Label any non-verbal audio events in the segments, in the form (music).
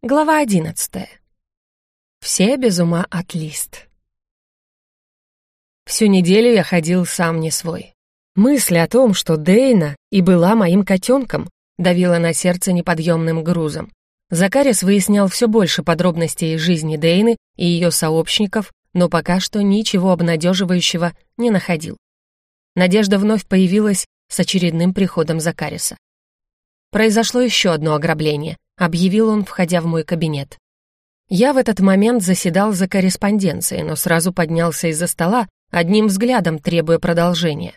Глава одиннадцатая. Все без ума от лист. Всю неделю я ходил сам не свой. Мысль о том, что Дейна и была моим котенком, давила на сердце неподъемным грузом. Закарис выяснял все больше подробностей жизни Дейны и ее сообщников, но пока что ничего обнадеживающего не находил. Надежда вновь появилась с очередным приходом Закариса. Произошло еще одно ограбление — объявил он, входя в мой кабинет. Я в этот момент заседал за корреспонденцией, но сразу поднялся из-за стола, одним взглядом требуя продолжения.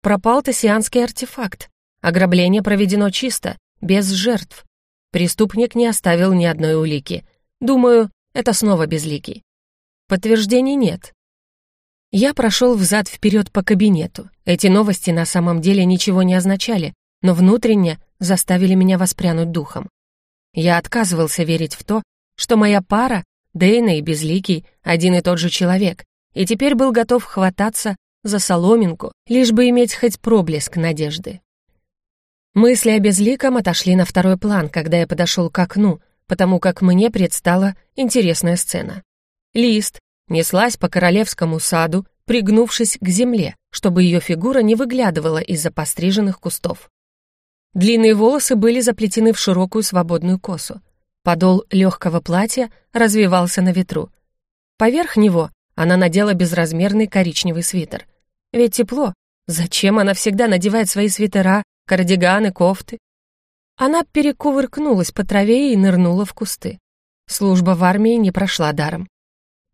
Пропал тессианский артефакт. Ограбление проведено чисто, без жертв. Преступник не оставил ни одной улики. Думаю, это снова безликий. Подтверждений нет. Я прошел взад-вперед по кабинету. Эти новости на самом деле ничего не означали, но внутренне заставили меня воспрянуть духом. Я отказывался верить в то, что моя пара, Дейна и Безликий, один и тот же человек, и теперь был готов хвататься за соломинку, лишь бы иметь хоть проблеск надежды. Мысли о Безликом отошли на второй план, когда я подошел к окну, потому как мне предстала интересная сцена. Лист неслась по королевскому саду, пригнувшись к земле, чтобы ее фигура не выглядывала из-за постриженных кустов. Длинные волосы были заплетены в широкую свободную косу. Подол легкого платья развивался на ветру. Поверх него она надела безразмерный коричневый свитер. Ведь тепло. Зачем она всегда надевает свои свитера, кардиганы, кофты? Она перекувыркнулась по траве и нырнула в кусты. Служба в армии не прошла даром.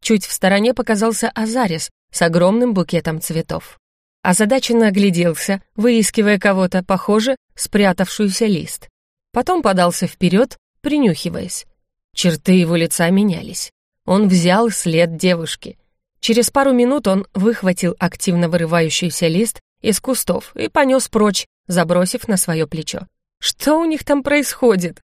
Чуть в стороне показался Азарис с огромным букетом цветов. Озадаченно огляделся, выискивая кого-то, похоже, спрятавшуюся лист. Потом подался вперед, принюхиваясь. Черты его лица менялись. Он взял след девушки. Через пару минут он выхватил активно вырывающийся лист из кустов и понес прочь, забросив на свое плечо. Что у них там происходит?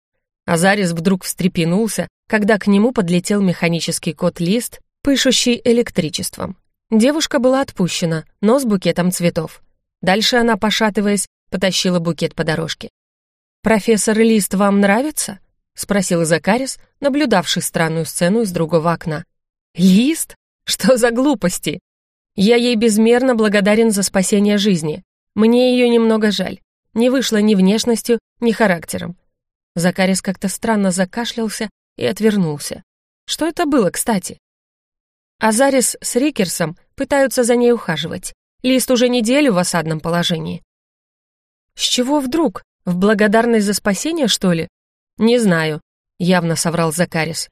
Азарис вдруг встрепенулся, когда к нему подлетел механический кот-лист, пышущий электричеством. Девушка была отпущена, но с букетом цветов. Дальше она, пошатываясь, потащила букет по дорожке. «Профессор Лист вам нравится?» — спросил Закарис, наблюдавший странную сцену из другого окна. «Лист? Что за глупости? Я ей безмерно благодарен за спасение жизни. Мне ее немного жаль. Не вышло ни внешностью, ни характером». Закарис как-то странно закашлялся и отвернулся. Что это было, кстати? Азарис с Рикерсом пытаются за ней ухаживать. Лист уже неделю в осадном положении. С чего вдруг? В благодарность за спасение, что ли? Не знаю, явно соврал Закарис.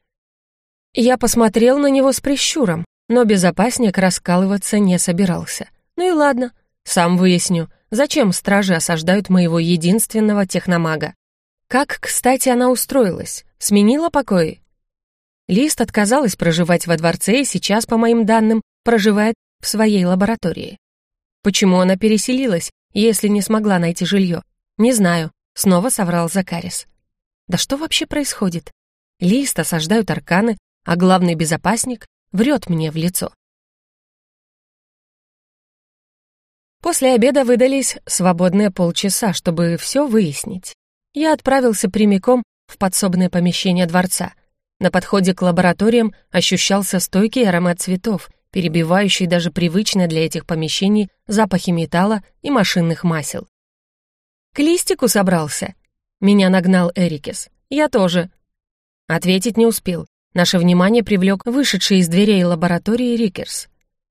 Я посмотрел на него с прищуром, но безопасник раскалываться не собирался. Ну и ладно, сам выясню, зачем стражи осаждают моего единственного техномага. Как, кстати, она устроилась? Сменила покои? Лист отказалась проживать во дворце и сейчас, по моим данным, проживает в своей лаборатории. Почему она переселилась, если не смогла найти жилье? Не знаю, снова соврал Закарис. Да что вообще происходит? Лист осаждают арканы, а главный безопасник врет мне в лицо. После обеда выдались свободные полчаса, чтобы все выяснить. Я отправился прямиком в подсобное помещение дворца, на подходе к лабораториям ощущался стойкий аромат цветов, перебивающий даже привычные для этих помещений запахи металла и машинных масел. «К листику собрался?» Меня нагнал Эрикес. «Я тоже». Ответить не успел. Наше внимание привлек вышедший из дверей лаборатории Рикерс.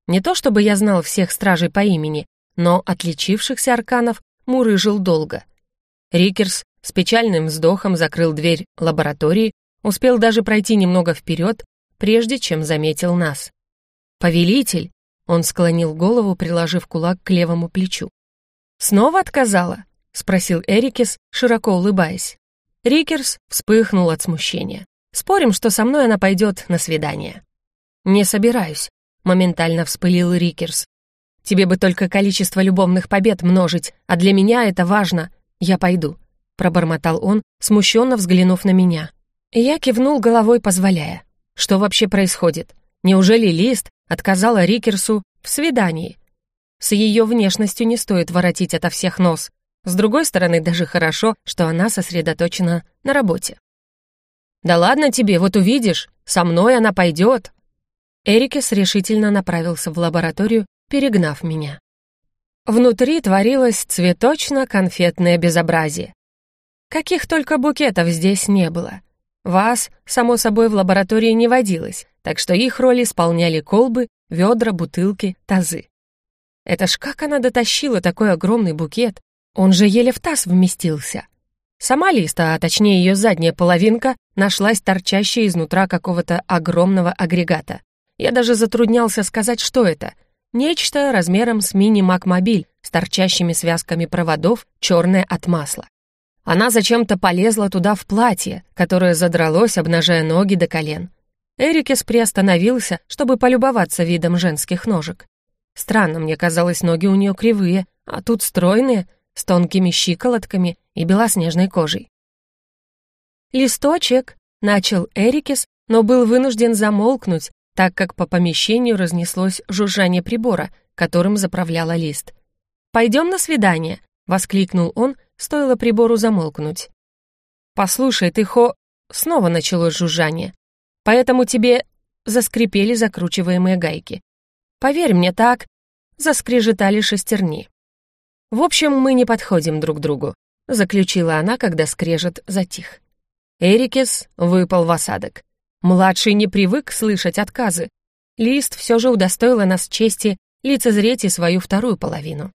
Не то чтобы я знал всех стражей по имени, но отличившихся арканов мурыжил долго. Рикерс с печальным вздохом закрыл дверь лаборатории Успел даже пройти немного вперед, прежде чем заметил нас. «Повелитель!» — он склонил голову, приложив кулак к левому плечу. «Снова отказала?» — спросил Эрикес, широко улыбаясь. Рикерс вспыхнул от смущения. «Спорим, что со мной она пойдет на свидание?» «Не собираюсь», — моментально вспылил Рикерс. «Тебе бы только количество любовных побед множить, а для меня это важно. Я пойду», — пробормотал он, смущенно взглянув на меня. Я кивнул головой, позволяя. Что вообще происходит? Неужели Лист отказала Рикерсу в свидании? С ее внешностью не стоит воротить ото всех нос. С другой стороны, даже хорошо, что она сосредоточена на работе. «Да ладно тебе, вот увидишь, со мной она пойдет». Эрикес решительно направился в лабораторию, перегнав меня. Внутри творилось цветочно-конфетное безобразие. Каких только букетов здесь не было. Вас, само собой, в лаборатории не водилось, так что их роль исполняли колбы, ведра, бутылки, тазы. Это ж как она дотащила такой огромный букет? Он же еле в таз вместился. Сама листа, а точнее ее задняя половинка, нашлась торчащей изнутра какого-то огромного агрегата. Я даже затруднялся сказать, что это. Нечто размером с мини-макмобиль с торчащими связками проводов, черное от масла. Она зачем-то полезла туда в платье, которое задралось, обнажая ноги до колен. Эрикес приостановился, чтобы полюбоваться видом женских ножек. Странно, мне казалось, ноги у нее кривые, а тут стройные, с тонкими щиколотками и белоснежной кожей. «Листочек», — начал Эрикес, но был вынужден замолкнуть, так как по помещению разнеслось жужжание прибора, которым заправляла лист. «Пойдем на свидание», — воскликнул он, стоило прибору замолкнуть. «Послушай, ты хо...» — снова началось жужжание. «Поэтому тебе...» — заскрипели закручиваемые гайки. «Поверь мне так...» — заскрежетали шестерни. «В общем, мы не подходим друг другу», — заключила она, когда скрежет затих. Эрикес выпал в осадок. Младший не привык слышать отказы. Лист все же удостоила нас чести лицезреть и свою вторую половину.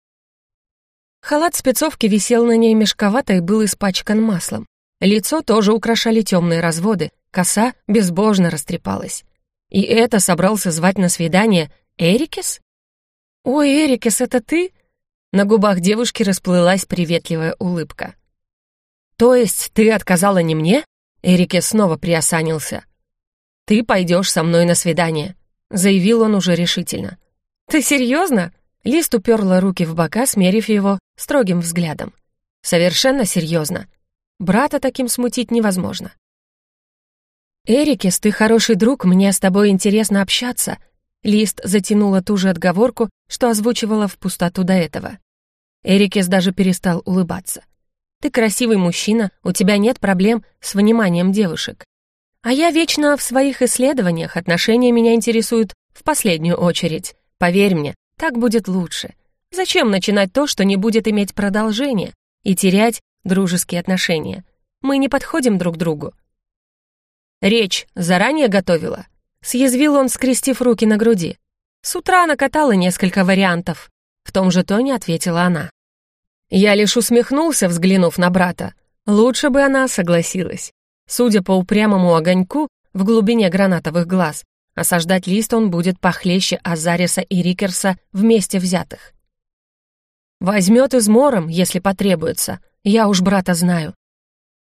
Халат спецовки висел на ней мешковато и был испачкан маслом. Лицо тоже украшали темные разводы, коса безбожно растрепалась. И это собрался звать на свидание Эрикес? «Ой, Эрикес, это ты?» На губах девушки расплылась приветливая улыбка. «То есть ты отказала не мне?» Эрикес снова приосанился. «Ты пойдешь со мной на свидание», — заявил он уже решительно. «Ты серьезно?» Лист уперла руки в бока, смерив его строгим взглядом. «Совершенно серьезно. Брата таким смутить невозможно». «Эрикес, ты хороший друг, мне с тобой интересно общаться», Лист затянула ту же отговорку, что озвучивала в пустоту до этого. Эрикес даже перестал улыбаться. «Ты красивый мужчина, у тебя нет проблем с вниманием девушек. А я вечно в своих исследованиях, отношения меня интересуют в последнюю очередь. Поверь мне, так будет лучше. Зачем начинать то, что не будет иметь продолжения, и терять дружеские отношения? Мы не подходим друг другу». «Речь заранее готовила?» Съязвил он, скрестив руки на груди. С утра накатала несколько вариантов. В том же тоне ответила она. Я лишь усмехнулся, взглянув на брата. Лучше бы она согласилась. Судя по упрямому огоньку в глубине гранатовых глаз, осаждать лист он будет похлеще Азариса и Рикерса вместе взятых. Возьмет измором, если потребуется, я уж брата знаю.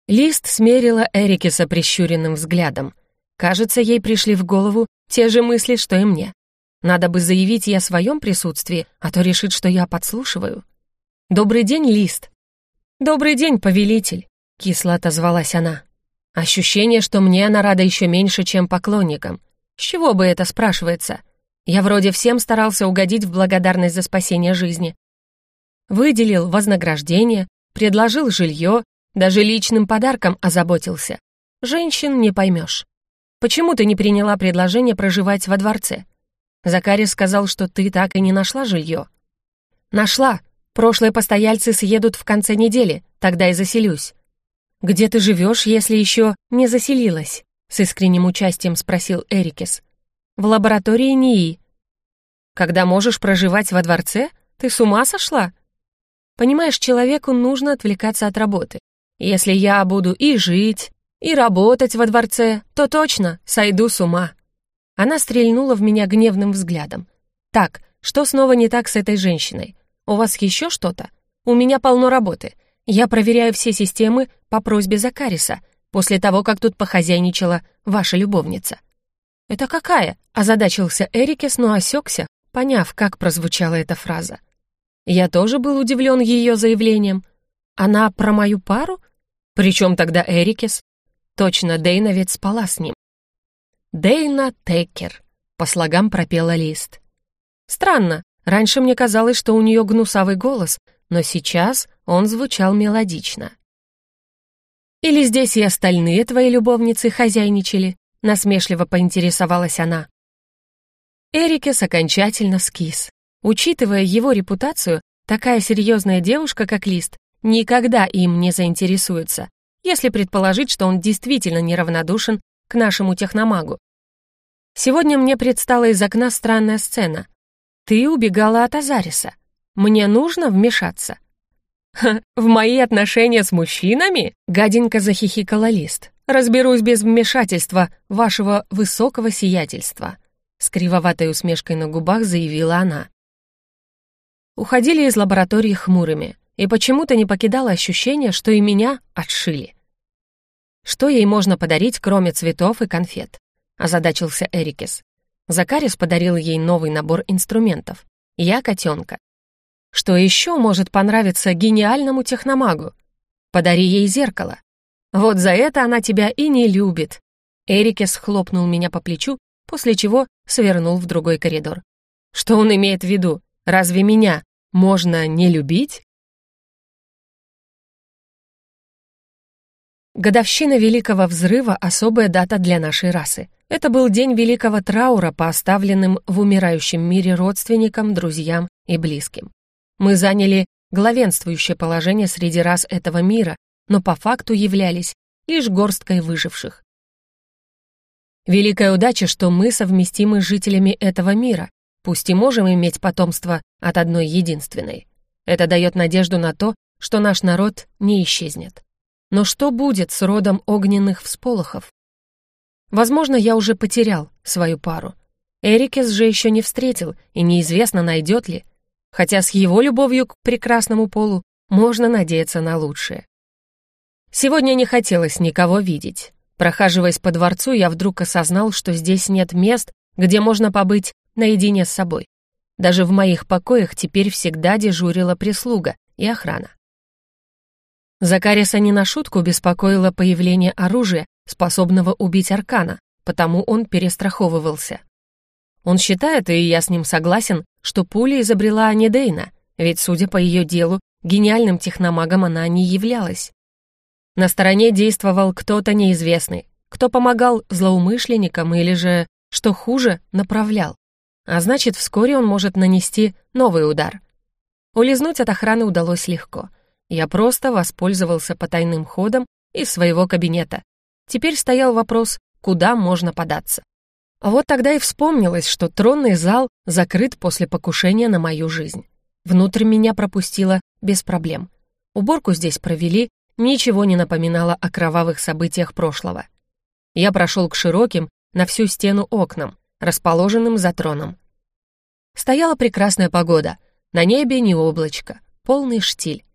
Лист смерила Эрикеса прищуренным взглядом. Кажется, ей пришли в голову те же мысли, что и мне. Надо бы заявить ей о своем присутствии, а то решит, что я подслушиваю. «Добрый день, Лист!» «Добрый день, повелитель!» — кисло отозвалась она. Ощущение, что мне она рада еще меньше, чем поклонникам. С чего бы это спрашивается? Я вроде всем старался угодить в благодарность за спасение жизни. Выделил вознаграждение, предложил жилье, даже личным подарком озаботился. Женщин не поймешь. Почему ты не приняла предложение проживать во дворце? Закари сказал, что ты так и не нашла жилье. Нашла. Прошлые постояльцы съедут в конце недели, тогда и заселюсь. «Где ты живешь, если еще не заселилась?» — с искренним участием спросил Эрикес. «В лаборатории НИИ». «Когда можешь проживать во дворце? Ты с ума сошла?» «Понимаешь, человеку нужно отвлекаться от работы. Если я буду и жить, и работать во дворце, то точно сойду с ума». Она стрельнула в меня гневным взглядом. «Так, что снова не так с этой женщиной? У вас еще что-то? У меня полно работы. Я проверяю все системы по просьбе Закариса, после того, как тут похозяйничала ваша любовница». «Это какая?» — озадачился Эрикес, но осекся, поняв, как прозвучала эта фраза. Я тоже был удивлен ее заявлением. Она про мою пару? Причем тогда Эрикес? Точно, Дейна ведь спала с ним. «Дейна Текер», — по слогам пропела Лист. Странно, раньше мне казалось, что у нее гнусавый голос, но сейчас он звучал мелодично. Или здесь и остальные твои любовницы хозяйничали?» Насмешливо поинтересовалась она. Эрикес окончательно скис. Учитывая его репутацию, такая серьезная девушка, как Лист, никогда им не заинтересуется, если предположить, что он действительно неравнодушен к нашему техномагу. Сегодня мне предстала из окна странная сцена. Ты убегала от Азариса. Мне нужно вмешаться. «Ха, (laughs) в мои отношения с мужчинами?» — гаденько захихикала Лист. «Разберусь без вмешательства вашего высокого сиятельства», — с кривоватой усмешкой на губах заявила она. Уходили из лаборатории хмурыми, и почему-то не покидало ощущение, что и меня отшили. Что ей можно подарить, кроме цветов и конфет? Озадачился Эрикес. Закарис подарил ей новый набор инструментов. Я котенка. Что еще может понравиться гениальному техномагу? Подари ей зеркало. Вот за это она тебя и не любит. Эрикес хлопнул меня по плечу, после чего свернул в другой коридор. Что он имеет в виду? Разве меня можно не любить? Годовщина Великого Взрыва — особая дата для нашей расы. Это был день великого траура по оставленным в умирающем мире родственникам, друзьям и близким. Мы заняли главенствующее положение среди рас этого мира, но по факту являлись лишь горсткой выживших. Великая удача, что мы совместимы с жителями этого мира, пусть и можем иметь потомство от одной единственной. Это дает надежду на то, что наш народ не исчезнет. Но что будет с родом огненных всполохов? Возможно, я уже потерял свою пару. Эрикес же еще не встретил, и неизвестно, найдет ли, хотя с его любовью к прекрасному полу можно надеяться на лучшее. Сегодня не хотелось никого видеть. Прохаживаясь по дворцу, я вдруг осознал, что здесь нет мест, где можно побыть наедине с собой. Даже в моих покоях теперь всегда дежурила прислуга и охрана. Закариса не на шутку беспокоило появление оружия, способного убить Аркана, потому он перестраховывался. Он считает, и я с ним согласен, что пуля изобрела не Дейна, ведь, судя по ее делу, гениальным техномагом она не являлась. На стороне действовал кто-то неизвестный, кто помогал злоумышленникам или же, что хуже, направлял. А значит, вскоре он может нанести новый удар. Улизнуть от охраны удалось легко. Я просто воспользовался потайным ходом из своего кабинета. Теперь стоял вопрос, куда можно податься. Вот тогда и вспомнилось, что тронный зал закрыт после покушения на мою жизнь. Внутрь меня пропустило без проблем. Уборку здесь провели, ничего не напоминало о кровавых событиях прошлого. Я прошел к широким, на всю стену окнам, расположенным за троном. Стояла прекрасная погода, на небе не облачко, полный штиль.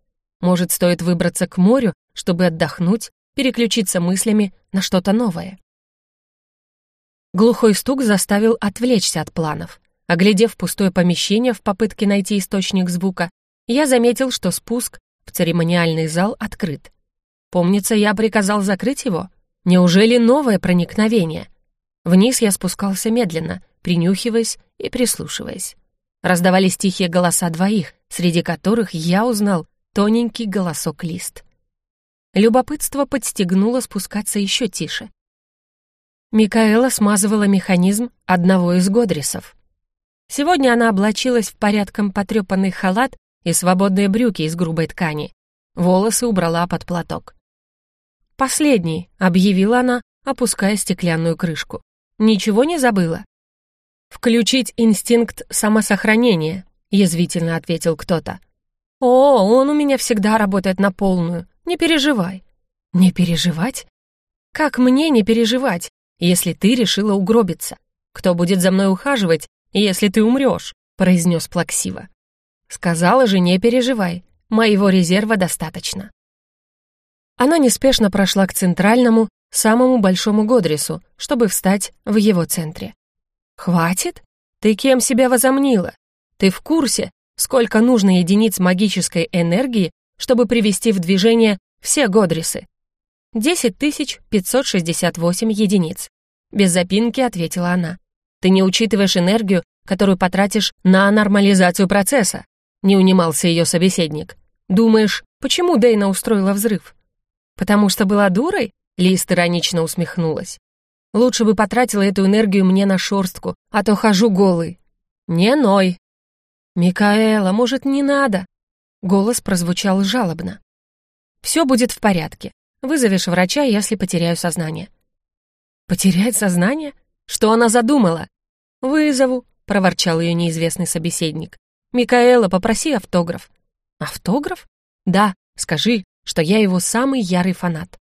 Может, стоит выбраться к морю, чтобы отдохнуть, переключиться мыслями на что-то новое. Глухой стук заставил отвлечься от планов. Оглядев пустое помещение в попытке найти источник звука, я заметил, что спуск в церемониальный зал открыт. Помнится, я приказал закрыть его? Неужели новое проникновение? Вниз я спускался медленно, принюхиваясь и прислушиваясь. Раздавались тихие голоса двоих, среди которых я узнал тоненький голосок лист. Любопытство подстегнуло спускаться еще тише. Микаэла смазывала механизм одного из Годрисов. Сегодня она облачилась в порядком потрепанный халат и свободные брюки из грубой ткани. Волосы убрала под платок. «Последний», — объявила она, опуская стеклянную крышку. «Ничего не забыла?» «Включить инстинкт самосохранения», — язвительно ответил кто-то. «О, он у меня всегда работает на полную. Не переживай». «Не переживать? Как мне не переживать? Если ты решила угробиться? Кто будет за мной ухаживать, если ты умрешь?» — произнес плаксиво. «Сказала же, не переживай, моего резерва достаточно». Она неспешно прошла к центральному, самому большому Годрису, чтобы встать в его центре. «Хватит? Ты кем себя возомнила? Ты в курсе, сколько нужно единиц магической энергии, чтобы привести в движение все Годрисы? 10 568 единиц. Без запинки ответила она. Ты не учитываешь энергию, которую потратишь на нормализацию процесса. Не унимался ее собеседник. Думаешь, почему Дейна устроила взрыв? «Потому что была дурой?» Лист иронично усмехнулась. «Лучше бы потратила эту энергию мне на шорстку, а то хожу голый». «Не ной». «Микаэла, может, не надо?» Голос прозвучал жалобно. «Все будет в порядке. Вызовешь врача, если потеряю сознание». «Потерять сознание? Что она задумала?» «Вызову», — проворчал ее неизвестный собеседник. «Микаэла, попроси автограф». «Автограф?» «Да, скажи, что я его самый ярый фанат».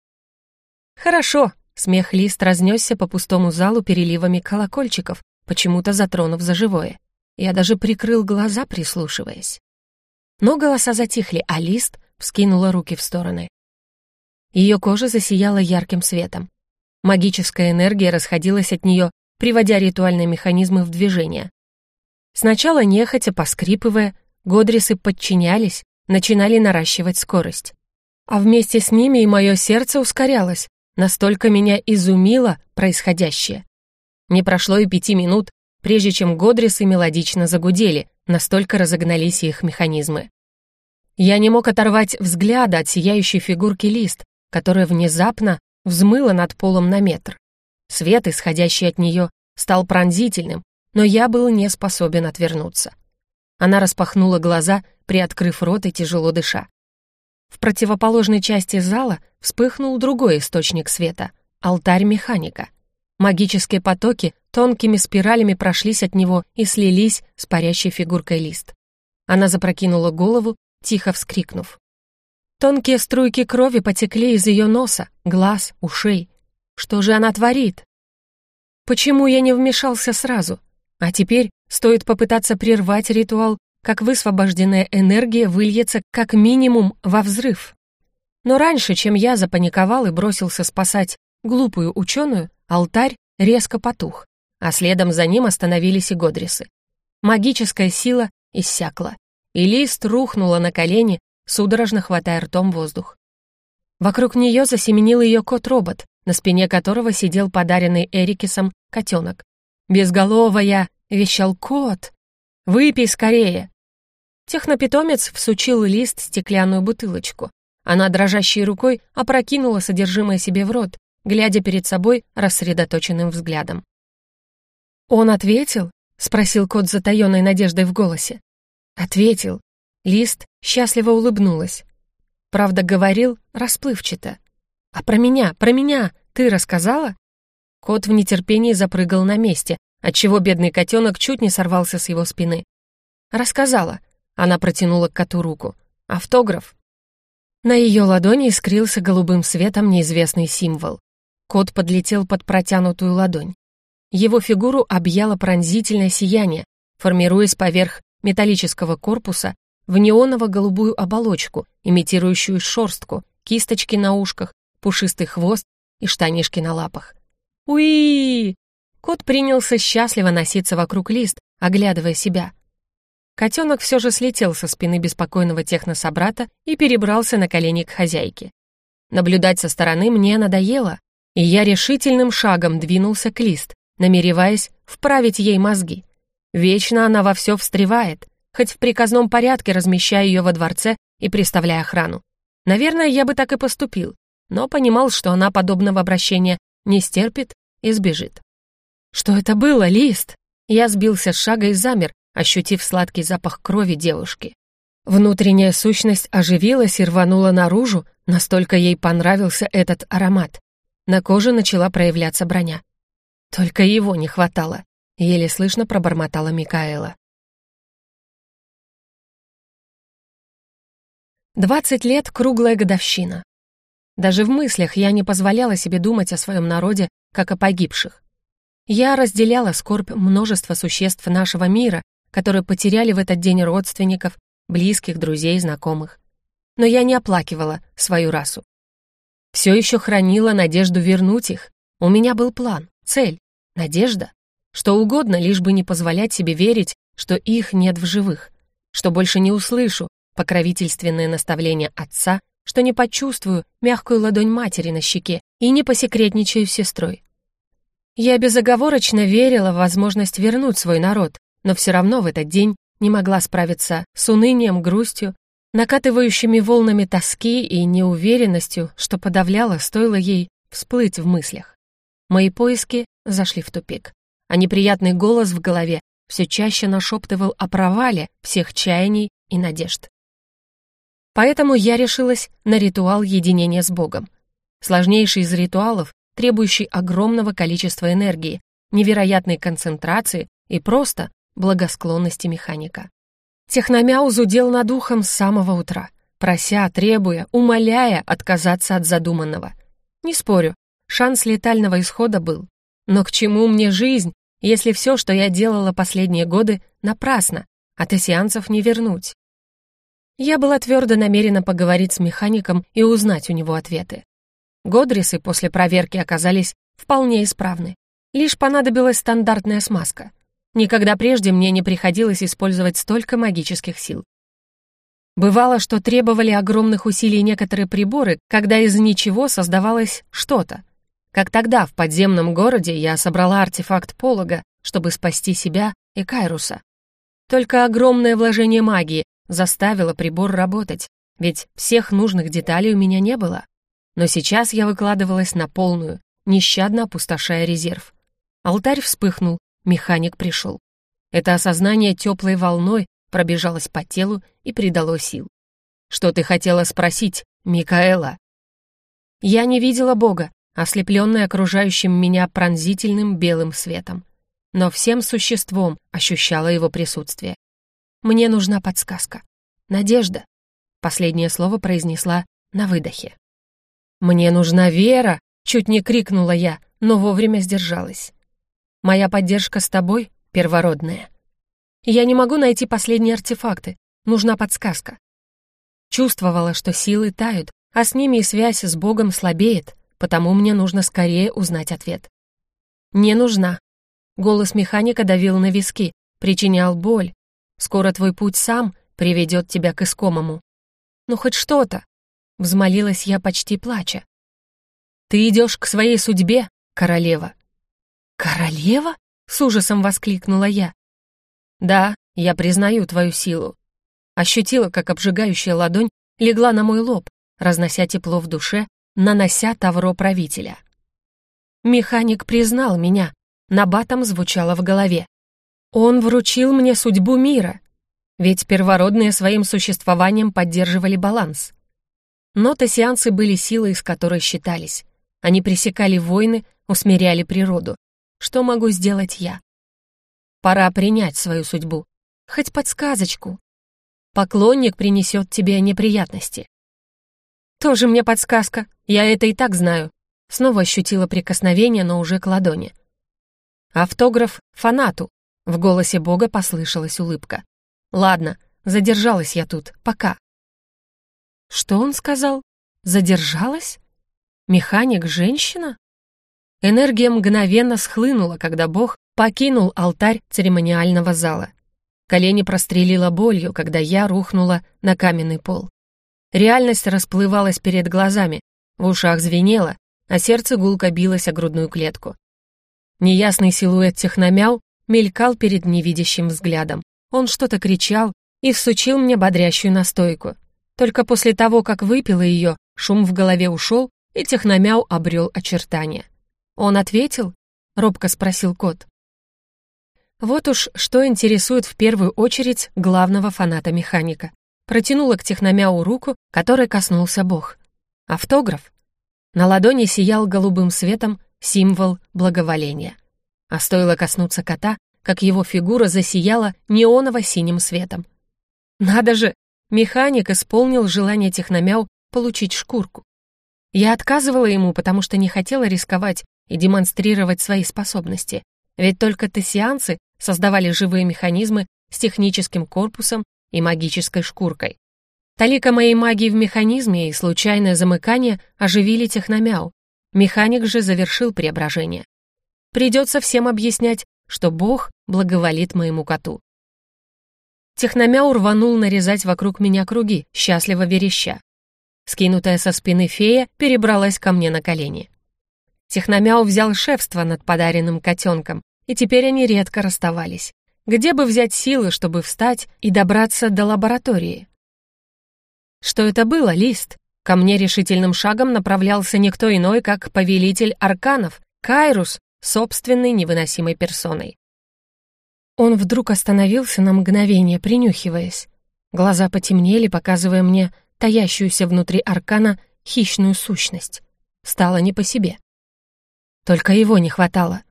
«Хорошо», — смех Лист разнесся по пустому залу переливами колокольчиков, почему-то затронув за живое. Я даже прикрыл глаза, прислушиваясь. Но голоса затихли, а Лист вскинула руки в стороны. Ее кожа засияла ярким светом. Магическая энергия расходилась от нее, приводя ритуальные механизмы в движение. Сначала нехотя, поскрипывая, годрисы подчинялись, начинали наращивать скорость. А вместе с ними и мое сердце ускорялось, настолько меня изумило происходящее. Не прошло и пяти минут, прежде чем годрисы мелодично загудели, настолько разогнались их механизмы. Я не мог оторвать взгляда от сияющей фигурки лист, которая внезапно взмыла над полом на метр. Свет, исходящий от нее, стал пронзительным, но я был не способен отвернуться. Она распахнула глаза, приоткрыв рот и тяжело дыша. В противоположной части зала вспыхнул другой источник света — алтарь механика. Магические потоки тонкими спиралями прошлись от него и слились с парящей фигуркой лист. Она запрокинула голову, тихо вскрикнув. Тонкие струйки крови потекли из ее носа, глаз, ушей. Что же она творит? Почему я не вмешался сразу? А теперь стоит попытаться прервать ритуал, как высвобожденная энергия выльется как минимум во взрыв. Но раньше, чем я запаниковал и бросился спасать глупую ученую, алтарь резко потух, а следом за ним остановились и Годрисы. Магическая сила иссякла, и лист рухнула на колени, судорожно хватая ртом воздух. Вокруг нее засеменил ее кот-робот, на спине которого сидел подаренный Эрикисом котенок. «Безголовая!» — вещал кот. «Выпей скорее!» Технопитомец всучил лист стеклянную бутылочку. Она дрожащей рукой опрокинула содержимое себе в рот, глядя перед собой рассредоточенным взглядом. «Он ответил?» — спросил кот с затаённой надеждой в голосе. «Ответил. Лист счастливо улыбнулась. Правда, говорил расплывчато. «А про меня, про меня ты рассказала?» Кот в нетерпении запрыгал на месте, отчего бедный котенок чуть не сорвался с его спины. «Рассказала». Она протянула к коту руку. «Автограф». На ее ладони искрился голубым светом неизвестный символ. Кот подлетел под протянутую ладонь. Его фигуру объяло пронзительное сияние, формируясь поверх металлического корпуса в неоново-голубую оболочку, имитирующую шорстку, кисточки на ушках, пушистый хвост и штанишки на лапах. уи Кот принялся счастливо носиться вокруг лист, оглядывая себя. Котенок все же слетел со спины беспокойного технособрата и перебрался на колени к хозяйке. Наблюдать со стороны мне надоело, и я решительным шагом двинулся к лист, намереваясь вправить ей мозги. Вечно она во все встревает, хоть в приказном порядке размещая ее во дворце и приставляя охрану. Наверное, я бы так и поступил, но понимал, что она подобного обращения не стерпит и сбежит. Что это было, Лист? Я сбился с шага и замер, ощутив сладкий запах крови девушки. Внутренняя сущность оживилась и рванула наружу, настолько ей понравился этот аромат. На коже начала проявляться броня. Только его не хватало, еле слышно пробормотала Микаэла. Двадцать лет — круглая годовщина. Даже в мыслях я не позволяла себе думать о своем народе, как о погибших. Я разделяла скорбь множества существ нашего мира, которые потеряли в этот день родственников, близких, друзей, знакомых. Но я не оплакивала свою расу. Все еще хранила надежду вернуть их. У меня был план, цель, надежда. Что угодно, лишь бы не позволять себе верить, что их нет в живых, что больше не услышу, покровительственные наставления отца, что не почувствую мягкую ладонь матери на щеке и не посекретничаю с сестрой. Я безоговорочно верила в возможность вернуть свой народ, но все равно в этот день не могла справиться с унынием, грустью накатывающими волнами тоски и неуверенностью, что подавляло, стоило ей всплыть в мыслях. Мои поиски зашли в тупик, а неприятный голос в голове все чаще нашептывал о провале всех чаяний и надежд. Поэтому я решилась на ритуал единения с Богом. Сложнейший из ритуалов, требующий огромного количества энергии, невероятной концентрации и просто благосклонности механика. Техномяу зудел над ухом с самого утра, прося, требуя, умоляя отказаться от задуманного. Не спорю, шанс летального исхода был. Но к чему мне жизнь, если все, что я делала последние годы, напрасно, а тессианцев не вернуть? Я была твердо намерена поговорить с механиком и узнать у него ответы. Годрисы после проверки оказались вполне исправны. Лишь понадобилась стандартная смазка — Никогда прежде мне не приходилось использовать столько магических сил. Бывало, что требовали огромных усилий некоторые приборы, когда из ничего создавалось что-то. Как тогда в подземном городе я собрала артефакт полога, чтобы спасти себя и Кайруса. Только огромное вложение магии заставило прибор работать, ведь всех нужных деталей у меня не было. Но сейчас я выкладывалась на полную, нещадно опустошая резерв. Алтарь вспыхнул, Механик пришел. Это осознание теплой волной пробежалось по телу и придало сил. «Что ты хотела спросить, Микаэла?» Я не видела Бога, ослепленная окружающим меня пронзительным белым светом, но всем существом ощущала его присутствие. «Мне нужна подсказка. Надежда», — последнее слово произнесла на выдохе. «Мне нужна вера!» — чуть не крикнула я, но вовремя сдержалась. Моя поддержка с тобой первородная. Я не могу найти последние артефакты. Нужна подсказка. Чувствовала, что силы тают, а с ними и связь с Богом слабеет, потому мне нужно скорее узнать ответ. «Не нужна». Голос механика давил на виски, причинял боль. «Скоро твой путь сам приведет тебя к искомому». «Ну, хоть что-то!» — взмолилась я почти плача. «Ты идешь к своей судьбе, королева», «Королева?» — с ужасом воскликнула я. «Да, я признаю твою силу». Ощутила, как обжигающая ладонь легла на мой лоб, разнося тепло в душе, нанося тавро правителя. Механик признал меня, набатом звучало в голове. Он вручил мне судьбу мира, ведь первородные своим существованием поддерживали баланс. Но тессианцы были силой, с которой считались. Они пресекали войны, усмиряли природу. Что могу сделать я? Пора принять свою судьбу. Хоть подсказочку. Поклонник принесет тебе неприятности. Тоже мне подсказка. Я это и так знаю. Снова ощутила прикосновение, но уже к ладони. Автограф фанату. В голосе Бога послышалась улыбка. Ладно, задержалась я тут. Пока. Что он сказал? Задержалась? Механик женщина? Энергия мгновенно схлынула, когда Бог покинул алтарь церемониального зала. Колени прострелило болью, когда я рухнула на каменный пол. Реальность расплывалась перед глазами, в ушах звенело, а сердце гулко билось о грудную клетку. Неясный силуэт техномяу мелькал перед невидящим взглядом. Он что-то кричал и всучил мне бодрящую настойку. Только после того, как выпила ее, шум в голове ушел, и техномяу обрел очертания. «Он ответил?» — робко спросил кот. Вот уж что интересует в первую очередь главного фаната-механика. Протянула к техномяу руку, которой коснулся бог. Автограф. На ладони сиял голубым светом символ благоволения. А стоило коснуться кота, как его фигура засияла неоново-синим светом. Надо же, механик исполнил желание техномяу получить шкурку. Я отказывала ему, потому что не хотела рисковать и демонстрировать свои способности. Ведь только тессианцы создавали живые механизмы с техническим корпусом и магической шкуркой. Талика моей магии в механизме и случайное замыкание оживили техномяу. Механик же завершил преображение. Придется всем объяснять, что Бог благоволит моему коту. Техномяу рванул нарезать вокруг меня круги, счастливо вереща. Скинутая со спины фея перебралась ко мне на колени. Техномяу взял шефство над подаренным котенком, и теперь они редко расставались. Где бы взять силы, чтобы встать и добраться до лаборатории? Что это было, Лист? Ко мне решительным шагом направлялся никто иной, как повелитель арканов, Кайрус, собственной невыносимой персоной. Он вдруг остановился на мгновение, принюхиваясь. Глаза потемнели, показывая мне таящуюся внутри аркана хищную сущность. Стало не по себе. Только его не хватало.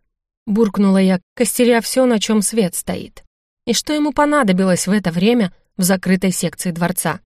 Буркнула я, костеря все, на чем свет стоит. И что ему понадобилось в это время в закрытой секции дворца?